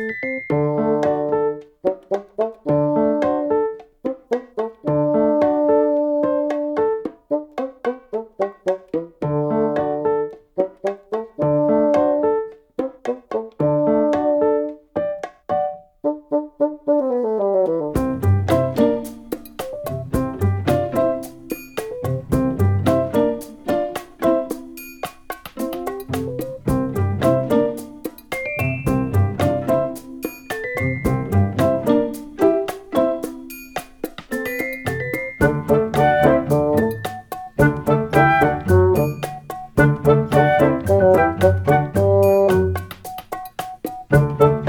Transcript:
Música Thank you.